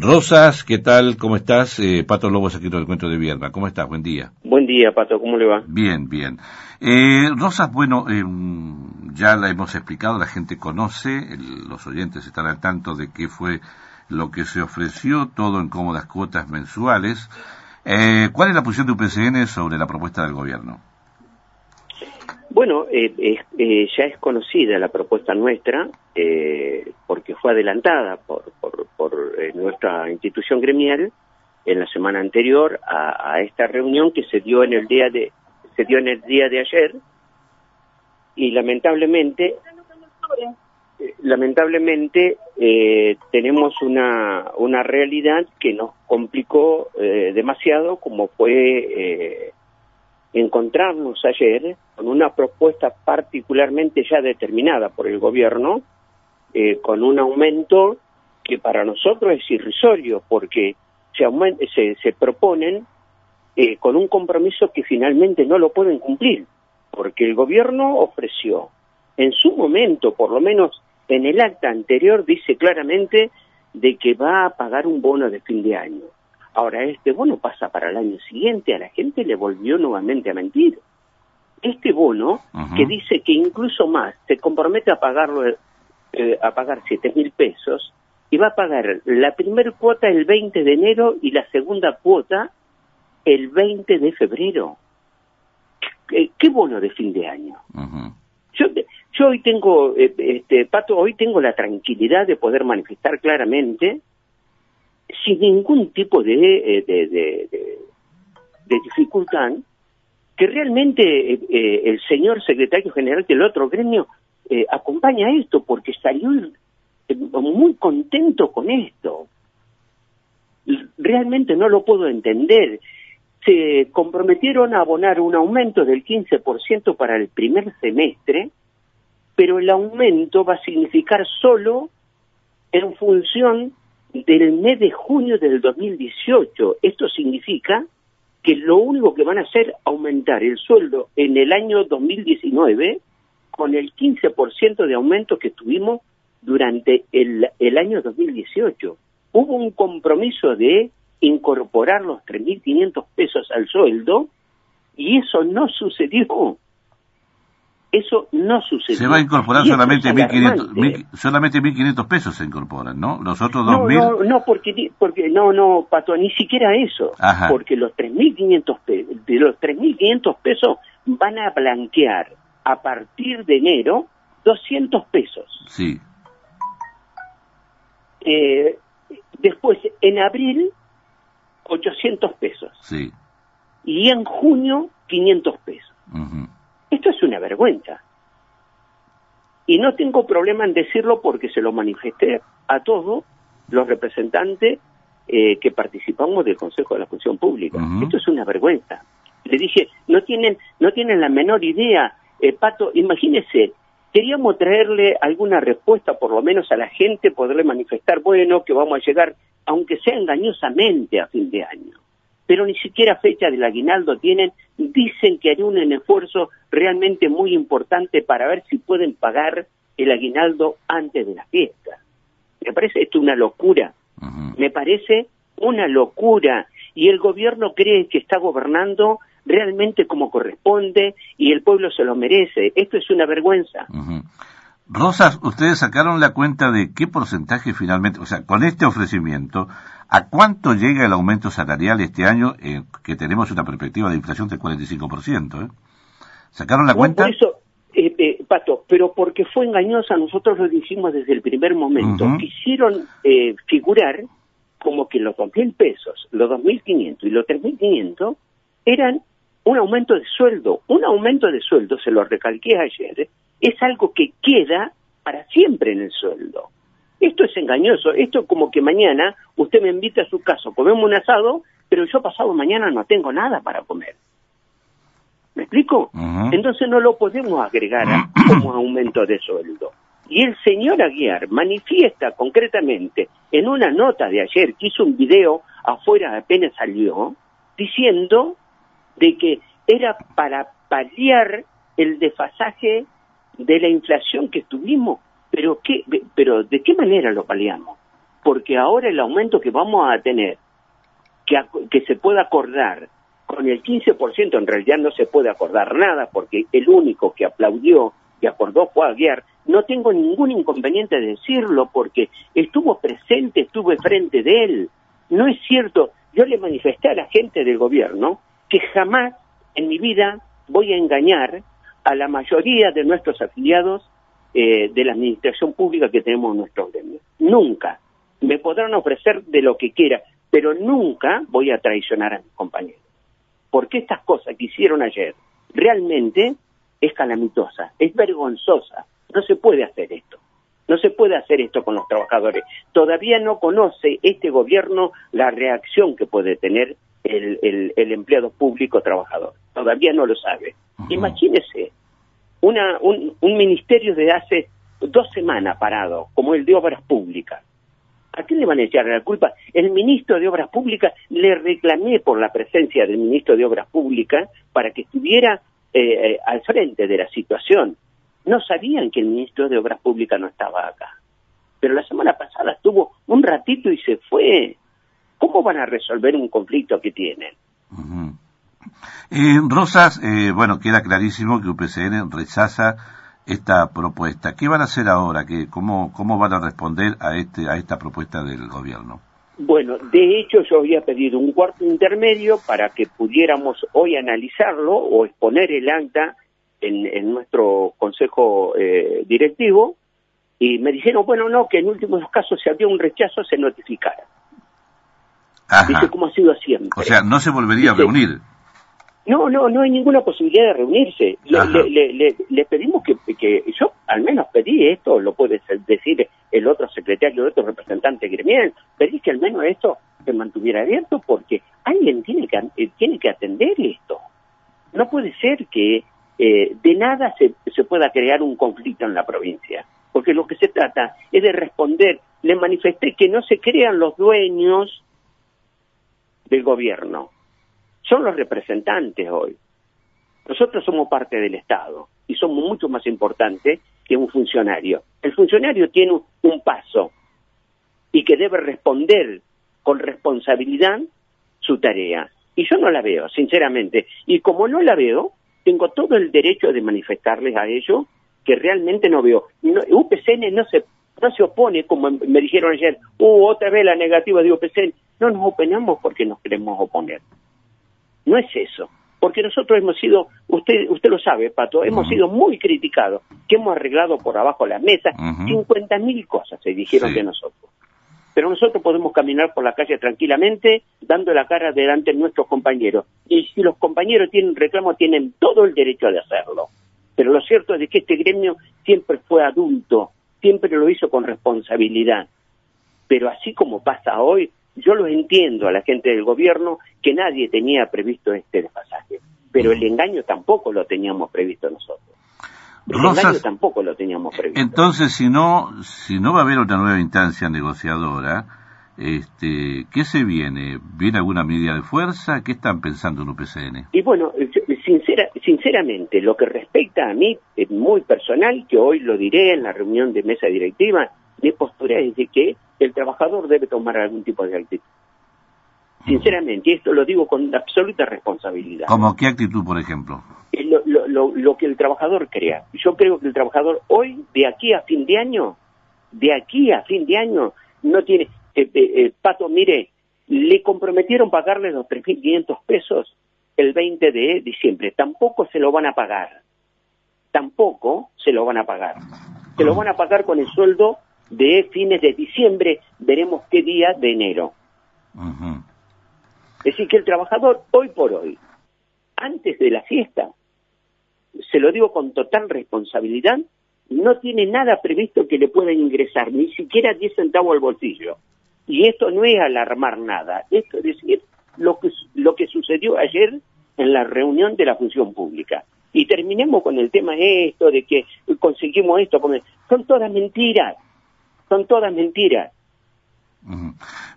Rosas, ¿qué tal? ¿Cómo estás? Eh, Pato Lobos aquí en el encuentro de Vierna. ¿Cómo estás? Buen día. Buen día, Pato. ¿Cómo le va? Bien, bien. Eh, Rosas, bueno, eh, ya la hemos explicado, la gente conoce, los oyentes están al tanto de qué fue lo que se ofreció, todo en cómodas cuotas mensuales. Eh, ¿Cuál es la posición de UPCN sobre la propuesta del gobierno? Bueno, eh, eh, ya es conocida la propuesta nuestra eh, porque fue adelantada por, nuestra institución gremial en la semana anterior a, esta reunión que se dio en el día de se dio en el día de ayer. Y lamentablemente lamentablemente tenemos una una realidad que nos complicó demasiado como fue encontrarnos ayer con una propuesta particularmente ya determinada por el gobierno, eh, con un aumento que para nosotros es irrisorio, porque se, se, proponen eh, con un compromiso que finalmente no lo pueden cumplir, porque el gobierno ofreció en su momento, por lo menos en el acta anterior, dice claramente de que va a pagar un bono de fin de año. Ahora, este bono pasa para el año siguiente, a la gente le volvió nuevamente a mentir. Este bono, que dice que incluso más, se compromete a pagarlo, eh, a pagar siete mil pesos, y va a pagar la primera cuota el 20 de enero y la segunda cuota el 20 de febrero. ¿Qué, bono de fin de año? Yo, yo hoy tengo, eh, este, Pato, hoy tengo la tranquilidad de poder manifestar claramente sin ningún tipo de, eh, de, dificultad, que realmente eh, eh, el señor secretario general del otro gremio acompaña esto porque salió muy contento con esto. Realmente no lo puedo entender. Se comprometieron a abonar un aumento del 15% para el primer semestre, pero el aumento va a significar solo en función del mes de junio del 2018. Esto significa que lo único que van a hacer aumentar el sueldo en el año 2019 con el 15% de aumento que tuvimos durante el, el año 2018. Hubo un compromiso de incorporar los 3.500 pesos al sueldo y eso no sucedió. Eso no sucede. Se va a incorporar solamente 1.500 solamente 1.500 pesos se incorporan, ¿no? Los otros 2.000... No, no, porque, porque no, no, Pato, ni siquiera eso. Porque los 3.500 pesos, de los 3.500 pesos van a blanquear a partir de enero 200 pesos. Sí. Eh, después, en abril, 800 pesos. Sí. Y en junio, 500 pesos. Esto es una vergüenza. Y no tengo problema en decirlo porque se lo manifesté a todos los representantes eh, que participamos del Consejo de la Función Pública. Esto es una vergüenza. Le dije, no tienen, no tienen la menor idea, eh, Pato, imagínese, queríamos traerle alguna respuesta, por lo menos a la gente, poderle manifestar, bueno, que vamos a llegar, aunque sea engañosamente, a fin de año pero ni siquiera fecha del aguinaldo tienen, dicen que hay un esfuerzo realmente muy importante para ver si pueden pagar el aguinaldo antes de la fiesta. Me parece esto una locura, me parece una locura, y el gobierno cree que está gobernando realmente como corresponde y el pueblo se lo merece. Esto es una vergüenza. Rosas, ustedes sacaron la cuenta de qué porcentaje finalmente, o sea, con este ofrecimiento, ¿a cuánto llega el aumento salarial este año eh, que tenemos una perspectiva de inflación del 45%? Eh? ¿Sacaron la cuenta? Por eso, eh, eh, Pato, pero porque fue engañosa, nosotros lo dijimos desde el primer momento. Quisieron eh, figurar como que los 2.000 pesos, los 2.500 y los 3.500 eran un aumento de sueldo. Un aumento de sueldo, se lo recalqué ayer, es algo que queda para siempre en el sueldo. Esto es engañoso, esto es como que mañana usted me invita a su casa, comemos un asado, pero yo pasado mañana no tengo nada para comer. ¿Me explico? Entonces no lo podemos agregar como aumento de sueldo. Y el señor Aguiar manifiesta concretamente en una nota de ayer que hizo un video afuera apenas salió, diciendo de que era para paliar el desfasaje de la inflación que tuvimos, pero qué, pero ¿de qué manera lo paliamos? porque ahora el aumento que vamos a tener, que, que se pueda acordar con el 15%, en realidad no se puede acordar nada, porque el único que aplaudió y acordó fue Aguiar, no tengo ningún inconveniente de decirlo, porque estuvo presente, estuve frente de él. No es cierto, yo le manifesté a la gente del gobierno que jamás en mi vida voy a engañar a la mayoría de nuestros afiliados eh, de la administración pública que tenemos en nuestro gremio. Nunca. Me podrán ofrecer de lo que quiera, pero nunca voy a traicionar a mis compañeros. Porque estas cosas que hicieron ayer realmente es calamitosa, es vergonzosa. No se puede hacer esto. No se puede hacer esto con los trabajadores. Todavía no conoce este gobierno la reacción que puede tener el, empleado público trabajador. Todavía no lo sabe. Imagínese una, un, ministerio de hace dos semanas parado, como el de Obras Públicas. ¿A quién le van a echar la culpa? El ministro de Obras Públicas le reclamé por la presencia del ministro de Obras Públicas para que estuviera eh, eh, al frente de la situación. No sabían que el ministro de Obras Públicas no estaba acá. Pero la semana pasada estuvo un ratito y se fue. ¿Cómo van a resolver un conflicto que tienen? Eh, Rosas, eh, bueno, queda clarísimo que UPCN rechaza esta propuesta. ¿Qué van a hacer ahora? ¿Qué, cómo, ¿Cómo van a responder a, este, a esta propuesta del gobierno? Bueno, de hecho yo había pedido un cuarto intermedio para que pudiéramos hoy analizarlo o exponer el acta en, nuestro consejo eh, directivo y me dijeron, bueno, no, que en últimos casos si había un rechazo se notificara. Dice, ¿cómo ha sido siempre? O sea, no se volvería a reunir. No, no, no hay ninguna posibilidad de reunirse. Le, pedimos que, que, yo al menos pedí esto, lo puede decir el otro secretario, el otro representante gremial, pedí que al menos esto se mantuviera abierto porque alguien tiene que, eh, tiene que atender esto. No puede ser que eh, de nada se, se pueda crear un conflicto en la provincia, porque lo que se trata es de responder. Le manifesté que no se crean los dueños del gobierno, son los representantes hoy. Nosotros somos parte del Estado y somos mucho más importantes que un funcionario. El funcionario tiene un paso y que debe responder con responsabilidad su tarea. Y yo no la veo, sinceramente. Y como no la veo, tengo todo el derecho de manifestarles a ellos que realmente no veo. No, UPCN no se, no se opone, como me dijeron ayer, uh, otra vez la negativa de UPCN. No nos oponemos porque nos queremos oponer. No es eso. Porque nosotros hemos sido, usted usted lo sabe, Pato, hemos sido muy criticados, que hemos arreglado por abajo la mesa, cincuenta mil cosas se dijeron de nosotros. Pero nosotros podemos caminar por la calle tranquilamente, dando la cara delante de nuestros compañeros. Y si los compañeros tienen reclamo, tienen todo el derecho de hacerlo. Pero lo cierto es que este gremio siempre fue adulto, siempre lo hizo con responsabilidad. Pero así como pasa hoy, yo lo entiendo a la gente del gobierno que nadie tenía previsto este despasaje, pero el engaño tampoco lo teníamos previsto nosotros. El engaño tampoco lo teníamos previsto. Entonces, si no, si no va a haber otra nueva instancia negociadora, este, ¿qué se viene? ¿Viene alguna medida de fuerza? ¿Qué están pensando en UPCN? Y bueno, sincera, sinceramente, lo que respecta a mí, es muy personal, que hoy lo diré en la reunión de mesa directiva, mi postura es de que el trabajador debe tomar algún tipo de actitud. Sinceramente, y esto lo digo con absoluta responsabilidad. ¿Cómo qué actitud, por ejemplo? Lo, que el trabajador crea. Yo creo que el trabajador hoy, de aquí a fin de año, de aquí a fin de año, no tiene... Eh, eh, eh, Pato, mire, le comprometieron pagarle los 3.500 pesos el 20 de diciembre. Tampoco se lo van a pagar. Tampoco se lo van a pagar. Se lo van a pagar con el sueldo de fines de diciembre, veremos qué día de enero. Es decir, que el trabajador hoy por hoy, antes de la fiesta, se lo digo con total responsabilidad, no tiene nada previsto que le pueda ingresar, ni siquiera 10 centavos al bolsillo. Y esto no es alarmar nada, esto es decir lo que, lo que sucedió ayer en la reunión de la función pública. Y terminemos con el tema esto, de que conseguimos esto, son todas mentiras son todas mentiras.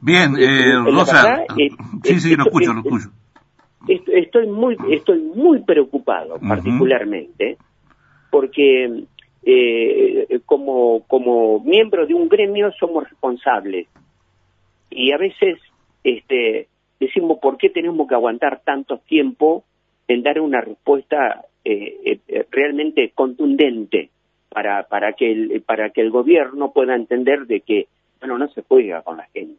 Bien, eh, Rosa, sí, sí, lo escucho, lo escucho. Estoy muy, estoy muy preocupado, particularmente, porque eh, como, como miembro de un gremio somos responsables. Y a veces este, decimos, ¿por qué tenemos que aguantar tanto tiempo en dar una respuesta eh, eh, realmente contundente para, para, que el, para que el gobierno pueda entender de que, bueno, no se juega con la gente?